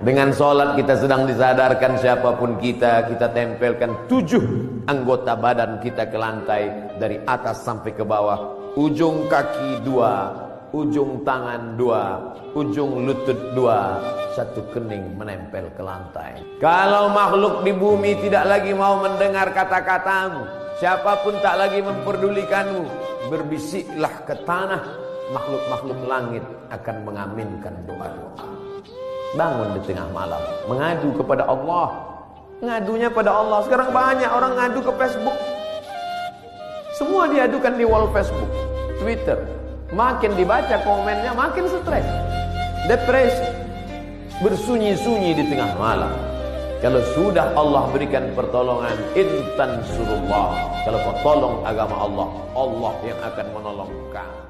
Dengan sholat kita sedang disadarkan siapa pun kita, kita tempelkan tujuh anggota badan kita ke lantai dari atas sampai ke bawah. Ujung kaki dua, ujung tangan dua, ujung lutut dua, satu kening menempel ke lantai. Kalau makhluk di bumi tidak lagi mau mendengar kata-katamu, siapa pun tak lagi memperdulikanmu, berbisiklah ke tanah, makhluk-makhluk langit akan mengaminkan doa-doa. Bangun di tengah malam, mengadu kepada Allah. Ngadunya pada Allah. Sekarang banyak orang ngadu ke Facebook. Semua diadukan di wall Facebook, Twitter. Makin dibaca komennya, makin stres. Depresi. Bersunyi-sunyi di tengah malam. Kalau sudah Allah berikan pertolongan, intan surullah. Kalau kau tolong agama Allah, Allah yang akan menolong kamu.